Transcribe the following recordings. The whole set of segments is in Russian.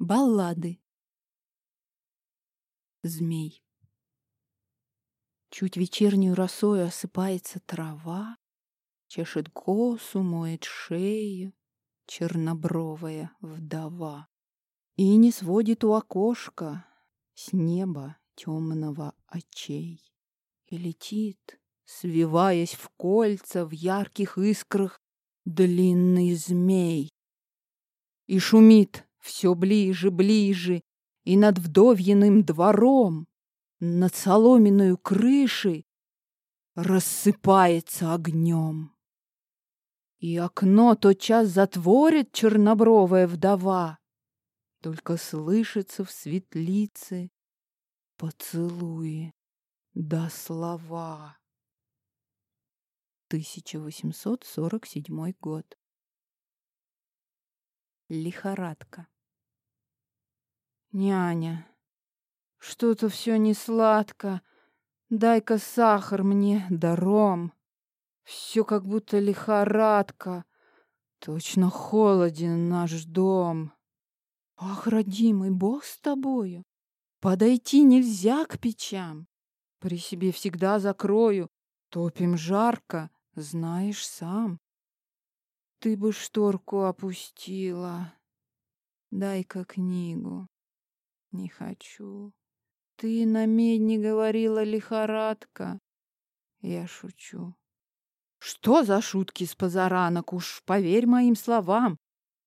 Баллады. Змей. Чуть вечернюю росою осыпается трава, Чешет косу, моет шею чернобровая вдова. И не сводит у окошка с неба темного очей. И летит, свиваясь в кольца в ярких искрах, длинный змей. И шумит все ближе, ближе, и над вдовьиным двором, над соломенную крышей, рассыпается огнем. И окно тотчас затворит чернобровая вдова, только слышится в светлице поцелуи да слова. 1847 год. Лихорадка. Няня, что-то все не сладко. Дай-ка сахар мне, даром. Все как будто лихорадка. Точно холоден наш дом. Ах, родимый, Бог с тобою. Подойти нельзя к печам. При себе всегда закрою. Топим жарко, знаешь сам. Ты бы шторку опустила. Дай-ка книгу. Не хочу. Ты на медне говорила лихорадка. Я шучу. Что за шутки с позаранок, уж поверь моим словам.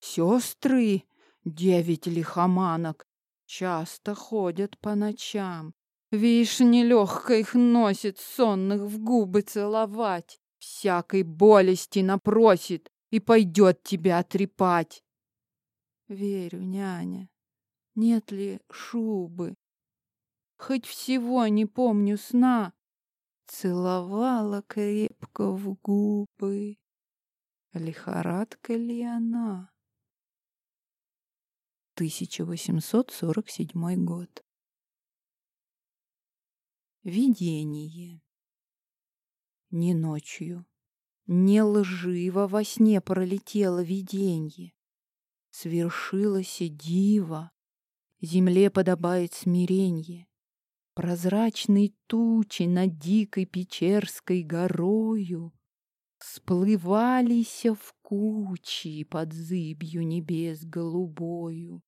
Сестры, девять лихоманок, часто ходят по ночам. Вишь, нелегко их носит сонных в губы целовать. Всякой болести напросит, и пойдет тебя трепать. Верю, няня, нет ли шубы? Хоть всего не помню сна, целовала крепко в губы. Лихорадка ли она? 1847 год. Видение. Не ночью, не лживо во сне пролетело виденье. Свершилось диво, земле подобает смиренье. Прозрачной тучи над дикой Печерской горою Сплывалися в кучи под зыбью небес голубою.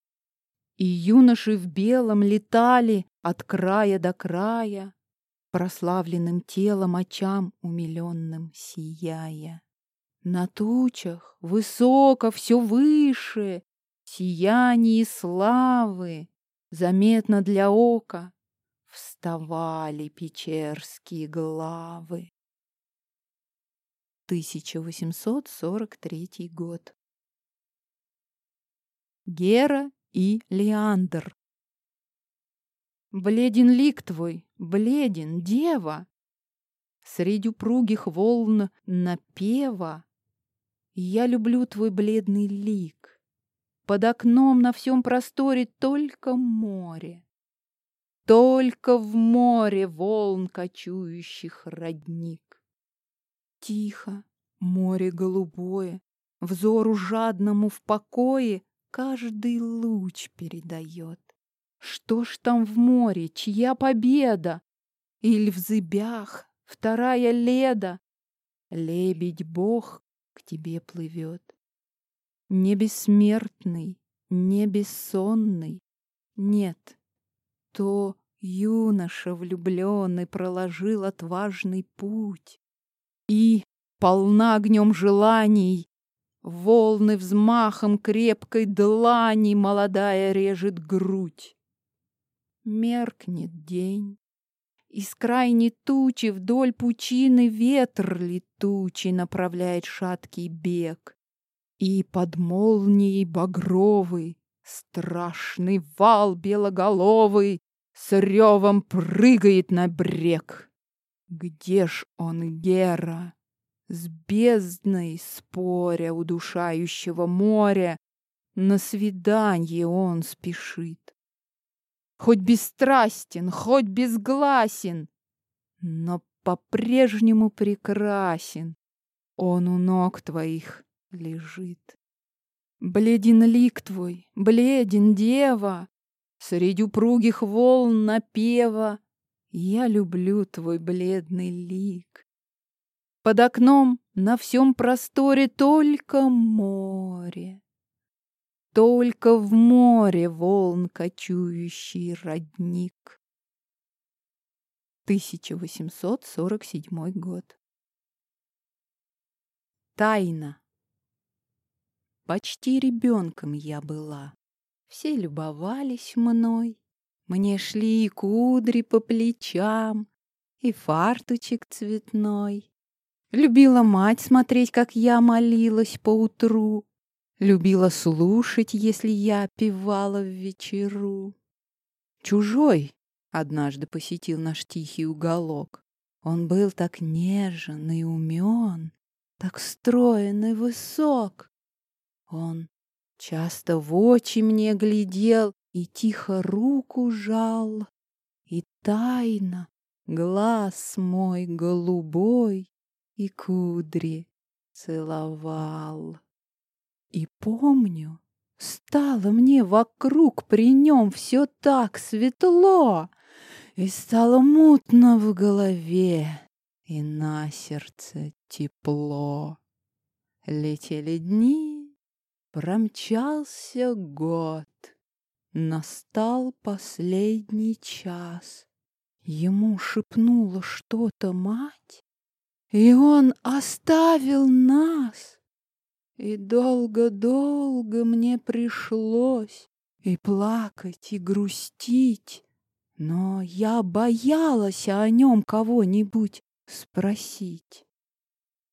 И юноши в белом летали от края до края, прославленным телом очам умиленным сияя. На тучах высоко все выше, сияние славы, заметно для ока, вставали печерские главы. 1843 год. Гера и Леандр Бледен лик твой, бледен, дева, Средь упругих волн напева. Я люблю твой бледный лик. Под окном на всем просторе только море. Только в море волн кочующих родник. Тихо, море голубое, Взору жадному в покое Каждый луч передает. Что ж там в море, чья победа? Иль в зыбях вторая леда? Лебедь-бог к тебе плывет. Не бессмертный, не бессонный, нет, то юноша влюбленный проложил отважный путь. И, полна огнем желаний, волны взмахом крепкой длани молодая режет грудь. Меркнет день. Из крайней тучи вдоль пучины ветр летучий направляет шаткий бег. И под молнией багровый страшный вал белоголовый с ревом прыгает на брег. Где ж он, Гера? С бездной споря удушающего моря На свиданье он спешит хоть бесстрастен, хоть безгласен, но по-прежнему прекрасен. Он у ног твоих лежит. Бледен лик твой, бледен дева, Среди упругих волн напева. Я люблю твой бледный лик. Под окном на всем просторе только море. Только в море волн кочующий родник. 1847 год. Тайна. Почти ребенком я была. Все любовались мной. Мне шли и кудри по плечам, и фартучек цветной. Любила мать смотреть, как я молилась по утру. Любила слушать, если я певала в вечеру. Чужой однажды посетил наш тихий уголок. Он был так нежен и умен, так строен и высок. Он часто в очи мне глядел и тихо руку жал, и тайно глаз мой голубой и кудри целовал. И помню, стало мне вокруг при нем все так светло, и стало мутно в голове, и на сердце тепло. Летели дни, промчался год, настал последний час. Ему шепнула что-то мать, и он оставил нас. И долго-долго мне пришлось и плакать, и грустить, но я боялась о нем кого-нибудь спросить.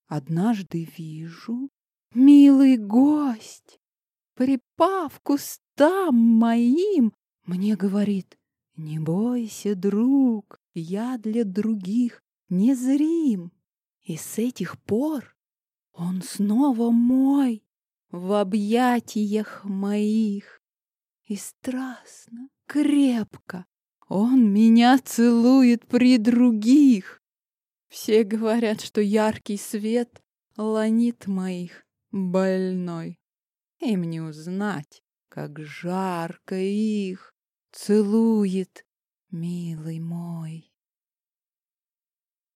Однажды вижу, милый гость, припав к кустам моим, мне говорит, не бойся, друг, я для других незрим. И с этих пор он снова мой в объятиях моих. И страстно, крепко он меня целует при других. Все говорят, что яркий свет ланит моих больной. Им не узнать, как жарко их целует, милый мой.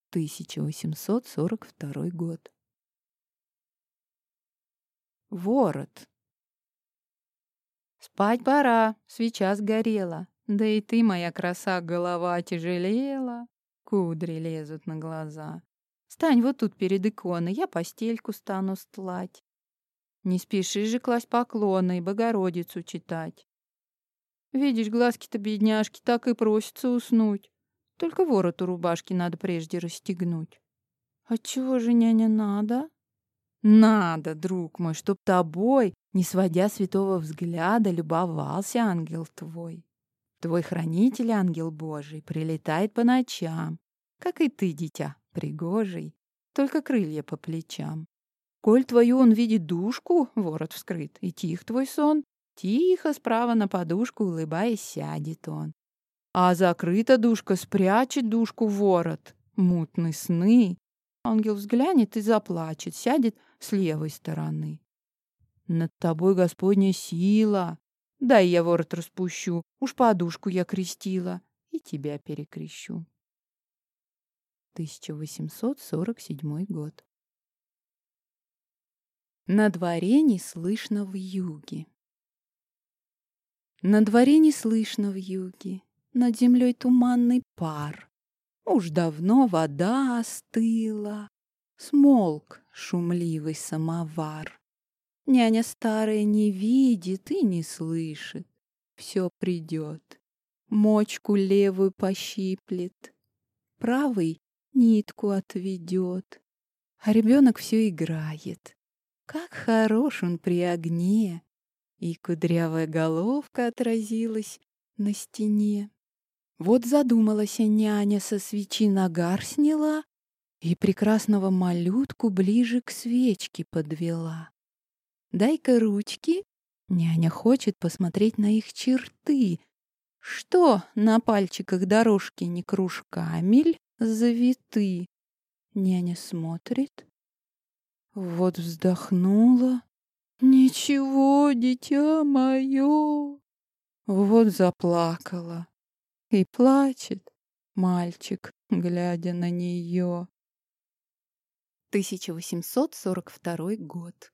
1842 год. Ворот. Спать пора, свеча сгорела, да и ты, моя краса, голова тяжелела. Кудри лезут на глаза. Стань вот тут перед иконой, я постельку стану стлать. Не спеши же класть поклоны и Богородицу читать. Видишь, глазки-то бедняжки так и просятся уснуть. Только ворот у рубашки надо прежде расстегнуть. Отчего же, няня, надо? Надо, друг мой, чтоб тобой, не сводя святого взгляда, любовался ангел твой. Твой хранитель, ангел Божий, прилетает по ночам, как и ты, дитя, пригожий, только крылья по плечам. Коль твою он видит душку, ворот вскрыт, и тих твой сон, тихо справа на подушку, улыбаясь, сядет он. А закрыта душка спрячет душку ворот. Мутные сны. Ангел взглянет и заплачет, сядет с левой стороны. Над тобой Господня сила, Дай я ворот распущу, уж подушку я крестила, и тебя перекрещу. 1847 год. На дворе не слышно в юге. На дворе не слышно в юге, над землей туманный пар. Уж давно вода остыла, смолк шумливый самовар. Няня старая не видит и не слышит. Все придет. Мочку левую пощиплет, правый нитку отведет. А ребенок все играет. Как хорош он при огне. И кудрявая головка отразилась на стене. Вот задумалась няня, со свечи нагар сняла и прекрасного малютку ближе к свечке подвела. Дай-ка ручки. Няня хочет посмотреть на их черты. Что на пальчиках дорожки не кружками завиты? Няня смотрит. Вот вздохнула, Ничего, дитя мое. Вот заплакала. И плачет мальчик, глядя на нее. 1842 год.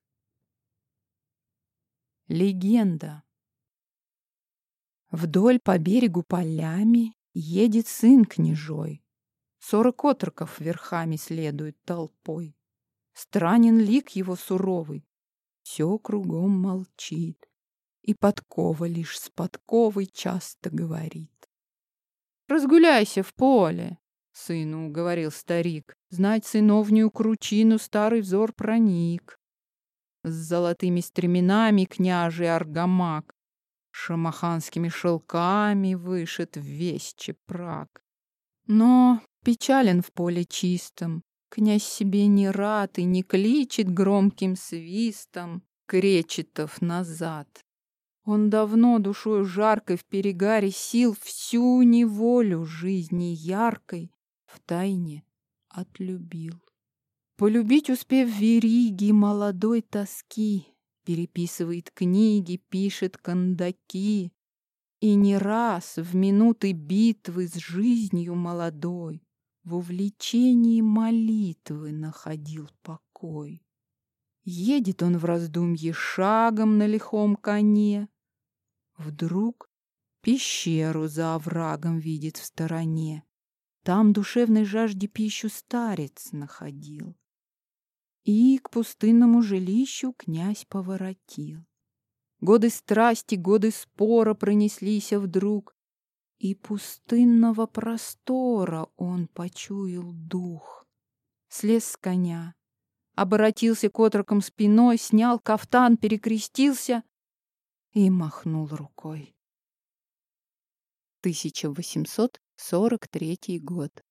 Легенда. Вдоль по берегу полями едет сын княжой. Сорок отроков верхами следуют толпой. Странен лик его суровый, все кругом молчит, И подкова лишь с подковой часто говорит. «Разгуляйся в поле!» — сыну говорил старик. Знать сыновнюю кручину старый взор проник. С золотыми стременами княжий аргамак, Шамаханскими шелками вышит весь чепрак. Но Печален в поле чистом, Князь себе не рад и не кличет громким свистом Кречетов назад. Он давно душою жаркой в перегаре сил Всю неволю жизни яркой в тайне отлюбил. Полюбить успев вериги молодой тоски, Переписывает книги, пишет кандаки, И не раз в минуты битвы с жизнью молодой в увлечении молитвы находил покой. Едет он в раздумье шагом на лихом коне. Вдруг пещеру за оврагом видит в стороне. Там душевной жажде пищу старец находил. И к пустынному жилищу князь поворотил. Годы страсти, годы спора пронеслись вдруг, и пустынного простора он почуял дух. Слез с коня, оборотился к отрокам спиной, снял кафтан, перекрестился и махнул рукой. 1843 год.